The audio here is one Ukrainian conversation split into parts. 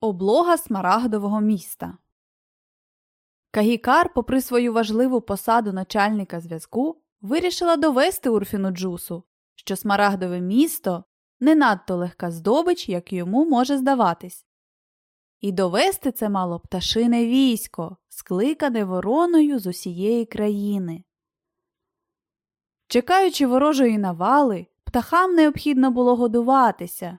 Облога смарагдового міста. Кагікар, попри свою важливу посаду начальника зв'язку, вирішила довести Урфіну Джусу, що смарагдове місто не надто легка здобич, як йому може здаватись. І довести це мало пташине військо, скликане вороною з усієї країни. Чекаючи ворожої навали, птахам необхідно було годуватися,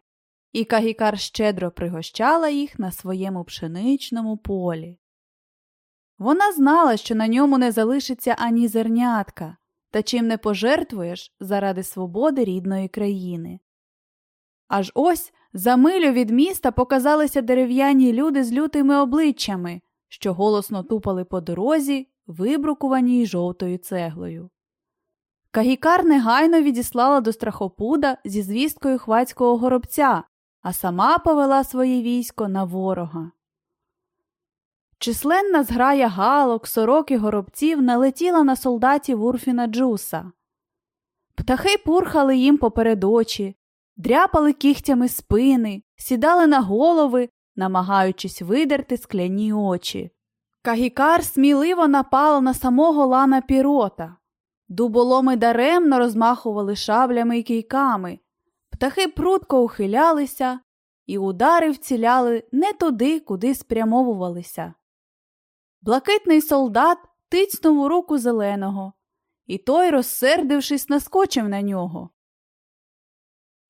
і Кагікар щедро пригощала їх на своєму пшеничному полі. Вона знала, що на ньому не залишиться ані зернятка, та чим не пожертвуєш заради свободи рідної країни. Аж ось за милю від міста показалися дерев'яні люди з лютими обличчями, що голосно тупали по дорозі, вибрукуваній жовтою цеглою. Кагікар негайно відіслала до страхопуда зі звісткою хвацького горобця, а сама повела своє військо на ворога. Численна зграя галок, сорок і горобців налетіла на солдатів Урфіна Джуса. Птахи пурхали їм поперед очі, дряпали кігтями спини, сідали на голови, намагаючись видерти скляні очі. Кагікар сміливо напала на самого лана пірота. Дуболоми даремно розмахували шаблями й кійками, птахи прудко ухилялися, і удари вціляли не туди, куди спрямовувалися. Блакитний солдат тицнув у руку зеленого, і той, розсердившись, наскочив на нього.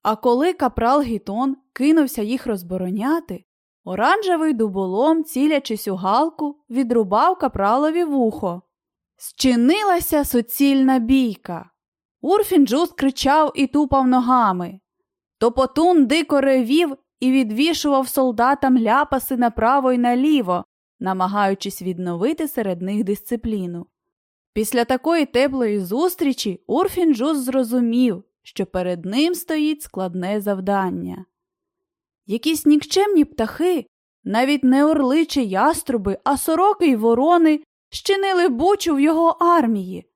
А коли капрал Гітон кинувся їх розбороняти, оранжевий дуболом, цілячись у галку, відрубав капралові вухо. Зчинилася суцільна бійка. Урфінджус кричав і тупав ногами. Топотун дико ревів і відвішував солдатам ляпаси направо й наліво, намагаючись відновити серед них дисципліну. Після такої теплої зустрічі Урфінджус зрозумів, що перед ним стоїть складне завдання. Якісь нікчемні птахи, навіть не орли чи яструби, а сороки й ворони щинили бучу в його армії.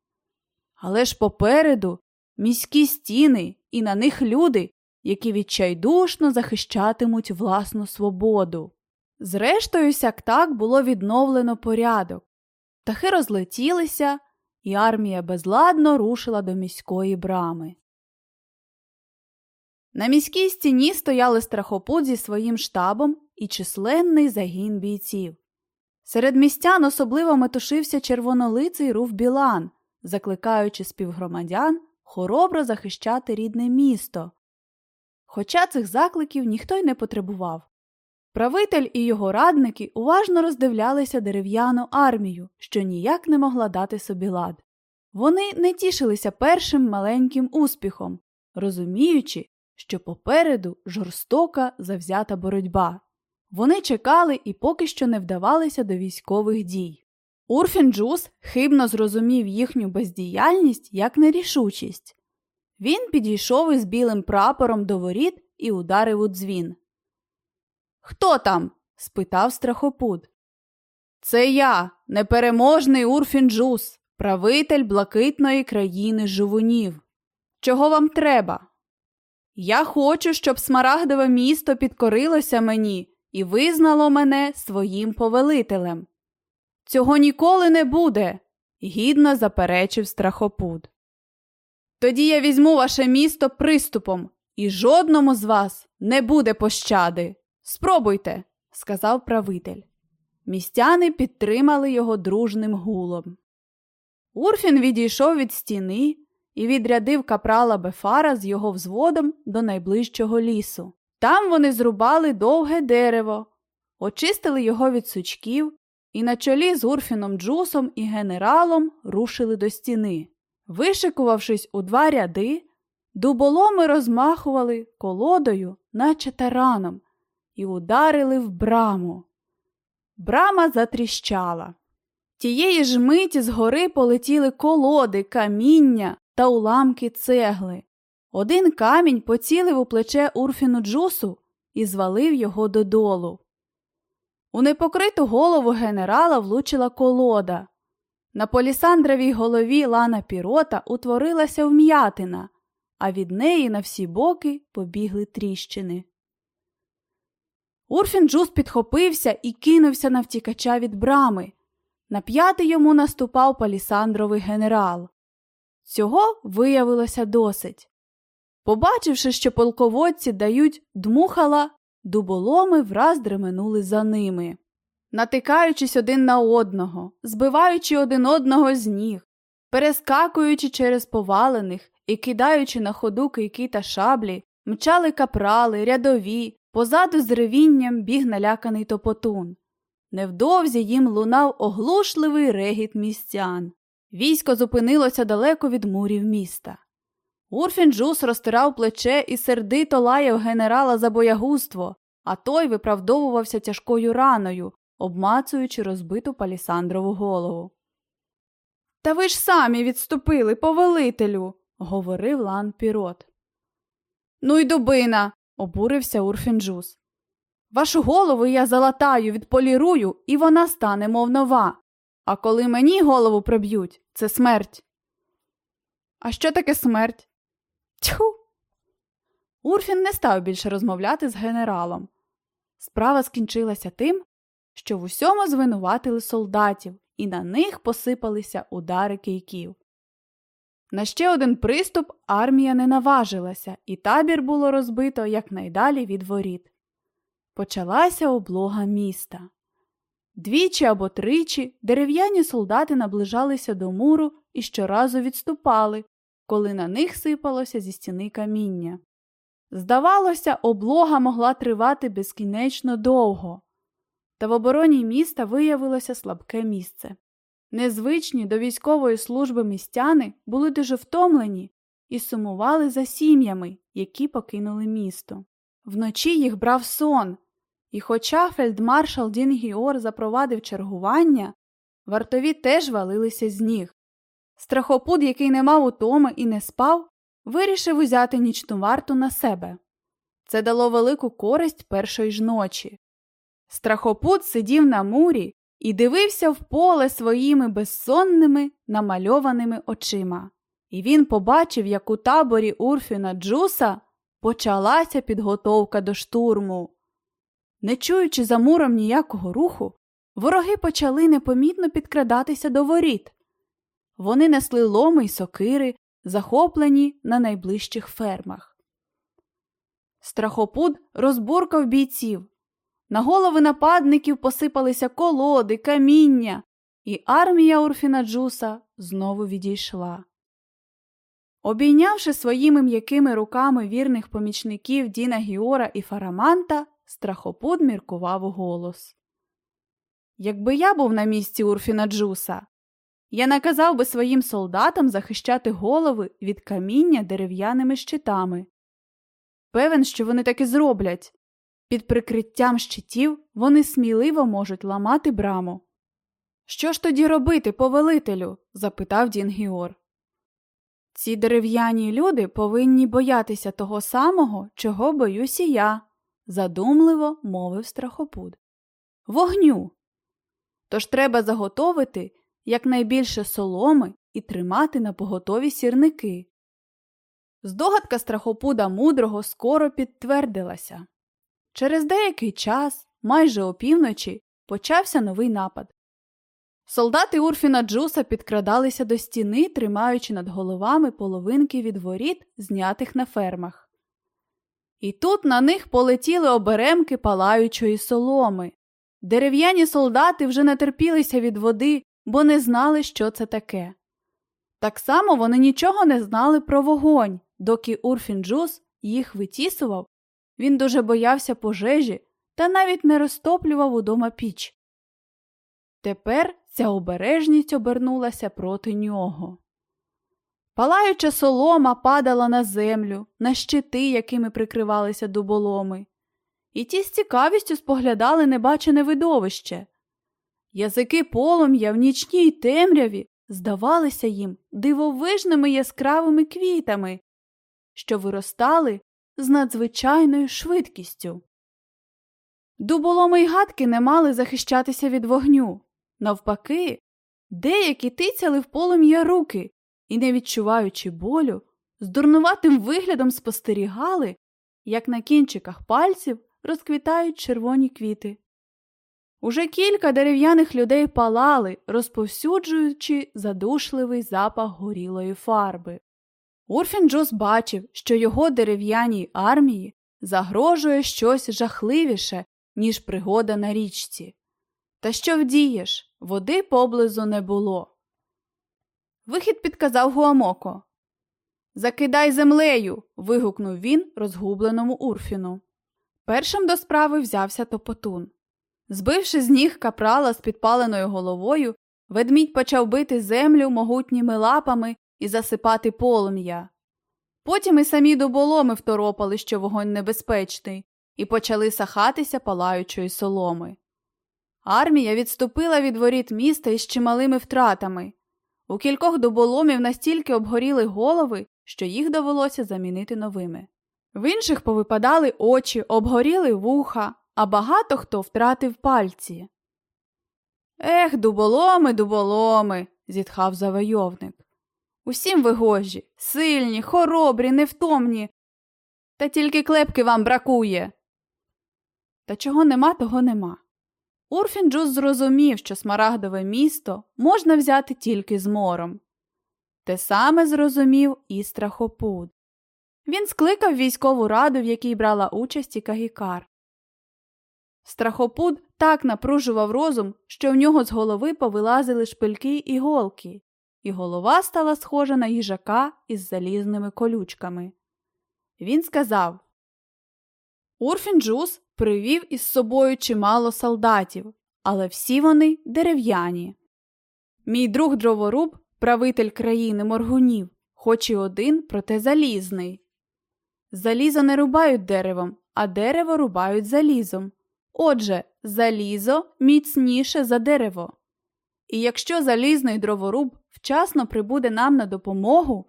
Але ж попереду міські стіни і на них люди, які відчайдушно захищатимуть власну свободу. Зрештою, сяк так було відновлено порядок. Птахи розлетілися, і армія безладно рушила до міської брами. На міській стіні стояли страхопут зі своїм штабом і численний загін бійців. Серед містян особливо метушився червонолиций руф Білан, закликаючи співгромадян хоробро захищати рідне місто. Хоча цих закликів ніхто й не потребував. Правитель і його радники уважно роздивлялися дерев'яну армію, що ніяк не могла дати собі лад. Вони не тішилися першим маленьким успіхом, розуміючи, що попереду жорстока завзята боротьба. Вони чекали і поки що не вдавалися до військових дій. Урфін Джус хибно зрозумів їхню бездіяльність як нерішучість. Він підійшов із білим прапором до воріт і ударив у дзвін. Хто там? спитав страхопуд. Це я, непереможний Урфін Джус, правитель блакитної країни жувунів. Чого вам треба? Я хочу, щоб смарагдове місто підкорилося мені і визнало мене своїм повелителем. Цього ніколи не буде, гідно заперечив страхопуд. Тоді я візьму ваше місто приступом, і жодному з вас не буде пощади. Спробуйте, сказав правитель. Містяни підтримали його дружним гулом. Урфін відійшов від стіни і відрядив капрала Бефара з його взводом до найближчого лісу. Там вони зрубали довге дерево, очистили його від сучків і на чолі з Урфіном Джусом і генералом рушили до стіни. Вишикувавшись у два ряди, дуболоми розмахували колодою, наче тараном, і ударили в браму. Брама затріщала. Тієї ж миті з гори полетіли колоди, каміння та уламки цегли. Один камінь поцілив у плече Урфіну Джусу і звалив його додолу. У непокриту голову генерала влучила колода. На полісандровій голові лана пірота утворилася вм'ятина, а від неї на всі боки побігли тріщини. Урфін Джус підхопився і кинувся на втікача від брами. На п'ятий йому наступав палісандровий генерал. Цього виявилося досить. Побачивши, що полководці дають дмухала, дуболоми враз дременули за ними, натикаючись один на одного, збиваючи один одного з ніг, перескакуючи через повалених і кидаючи на ходу кийки та шаблі, мчали капрали, рядові, позаду з ревінням біг наляканий топотун. Невдовзі їм лунав оглушливий регіт містян. Військо зупинилося далеко від мурів міста. Урфін Джус розтирав плече і сердито лаяв генерала за боягузтво, а той виправдовувався тяжкою раною, обмацуючи розбиту палісандрову голову. Та ви ж самі відступили, повелителю, говорив лан пірот. Ну й дубина, обурився Урфін Джус. Вашу голову я залатаю, відполірую, і вона стане, мов нова. А коли мені голову приб'ють, це смерть. А що таке смерть? Тьху. Урфін не став більше розмовляти з генералом. Справа скінчилася тим, що в усьому звинуватили солдатів, і на них посипалися удари кийків. На ще один приступ армія не наважилася, і табір було розбито якнайдалі від воріт. Почалася облога міста. Двічі або тричі дерев'яні солдати наближалися до муру і щоразу відступали, коли на них сипалося зі стіни каміння. Здавалося, облога могла тривати безкінечно довго, та в обороні міста виявилося слабке місце. Незвичні до військової служби містяни були дуже втомлені і сумували за сім'ями, які покинули місто. Вночі їх брав сон, і хоча фельдмаршал Дін Гіор запровадив чергування, вартові теж валилися з ніг. Страхопуд, який не мав утоми і не спав, вирішив узяти нічну варту на себе. Це дало велику користь першої ж ночі. Страхопут сидів на мурі і дивився в поле своїми безсонними намальованими очима. І він побачив, як у таборі Урфіна Джуса почалася підготовка до штурму. Не чуючи за муром ніякого руху, вороги почали непомітно підкрадатися до воріт. Вони несли ломи й сокири, захоплені на найближчих фермах. Страхопуд розбуркав бійців. На голови нападників посипалися колоди, каміння, і армія Урфіна Джуса знову відійшла. Обійнявши своїми м'якими руками вірних помічників Діна Гіора і Фараманта, страхопуд міркував голос. Якби я був на місці Урфіна Джуса, я наказав би своїм солдатам захищати голови від каміння дерев'яними щитами. Певен, що вони так і зроблять. Під прикриттям щитів вони сміливо можуть ламати браму. Що ж тоді робити, повелителю? запитав Дін Гіор. Ці дерев'яні люди повинні боятися того самого, чого боюсь і я, задумливо мовив страхопуд. Вогню. Тож треба заготовити якнайбільше соломи і тримати на поготові сірники. Здогадка страхопуда мудрого скоро підтвердилася. Через деякий час, майже опівночі, почався новий напад. Солдати Урфіна Джуса підкрадалися до стіни, тримаючи над головами половинки від воріт, знятих на фермах. І тут на них полетіли оберемки палаючої соломи. Дерев'яні солдати вже не терпілися від води, бо не знали, що це таке. Так само вони нічого не знали про вогонь, доки Урфін Джус їх витісував, він дуже боявся пожежі та навіть не розтоплював удома піч. Тепер ця обережність обернулася проти нього. Палаюча солома падала на землю, на щити, якими прикривалися дуболоми, і ті з цікавістю споглядали небачене видовище. Язики полум'я в нічній темряві здавалися їм дивовижними яскравими квітами, що виростали з надзвичайною швидкістю. Дуболоми й гадки не мали захищатися від вогню. Навпаки, деякі тицяли в полум'я руки і, не відчуваючи болю, з дурнуватим виглядом спостерігали, як на кінчиках пальців розквітають червоні квіти. Уже кілька дерев'яних людей палали, розповсюджуючи задушливий запах горілої фарби. Урфін Джос бачив, що його дерев'яній армії загрожує щось жахливіше, ніж пригода на річці. Та що вдієш? Води поблизу не було. Вихід підказав Гуамоко. Закидай землею. вигукнув він розгубленому Урфіну. Першим до справи взявся топотун. Збивши з ніг капрала з підпаленою головою, ведмідь почав бити землю могутніми лапами і засипати полум'я. Потім і самі дуболоми второпали, що вогонь небезпечний, і почали сахатися палаючої соломи. Армія відступила від воріт міста із чималими втратами. У кількох дуболомів настільки обгоріли голови, що їх довелося замінити новими. В інших повипадали очі, обгоріли вуха, а багато хто втратив пальці. Ех, дуболоми, дуболоми, зітхав завойовник. Усім ви гожі, сильні, хоробрі, невтомні. Та тільки клепки вам бракує. Та чого нема, того нема. Урфінджус зрозумів, що смарагдове місто можна взяти тільки з мором. Те саме зрозумів і страхопуд. Він скликав військову раду, в якій брала участь і Кагікар. Страхопуд так напружував розум, що в нього з голови повилазили шпильки і голки, і голова стала схожа на їжака із залізними колючками. Він сказав Урфінджус привів із собою чимало солдатів, але всі вони дерев'яні. Мій друг дроворуб, правитель країни моргунів, хоч і один, проте залізний. Залізо не рубають деревом, а дерево рубають залізом. Отже, залізо міцніше за дерево. І якщо залізний дроворуб вчасно прибуде нам на допомогу,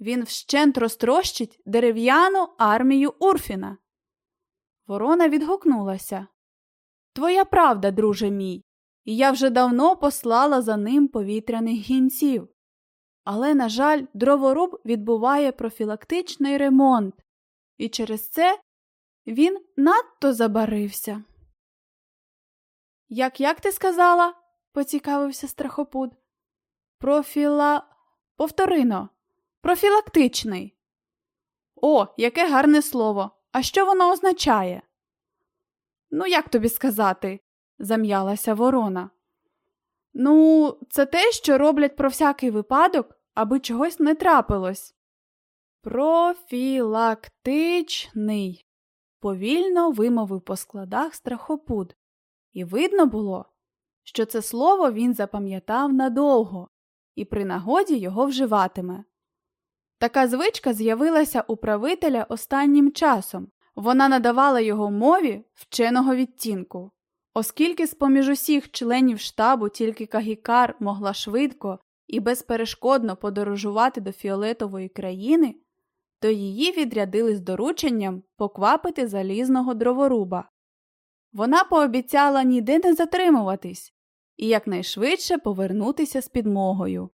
він вщент розтрощить дерев'яну армію Урфіна. Ворона відгукнулася Твоя правда, друже мій, і я вже давно послала за ним повітряних гінців. Але, на жаль, дроворуб відбуває профілактичний ремонт, і через це він надто забарився. Як як ти сказала? поцікавився страхопуд. Профіла. Повторино. Профілактичний. О, яке гарне слово. А що воно означає? Ну, як тобі сказати? зам'ялася ворона. Ну, це те, що роблять про всякий випадок, аби чогось не трапилось. Профілактичний, повільно вимовив по складах страхопуд, і видно було, що це слово він запам'ятав надовго і при нагоді його вживатиме. Така звичка з'явилася у правителя останнім часом, вона надавала його мові вченого відтінку. Оскільки з поміж усіх членів штабу тільки Кагікар могла швидко і безперешкодно подорожувати до фіолетової країни, то її відрядили з дорученням поквапити залізного дроворуба. Вона пообіцяла ніде не затримуватись і якнайшвидше повернутися з підмогою.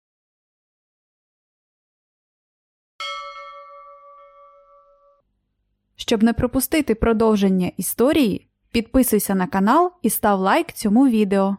Щоб не пропустити продовження історії, підписуйся на канал і став лайк цьому відео.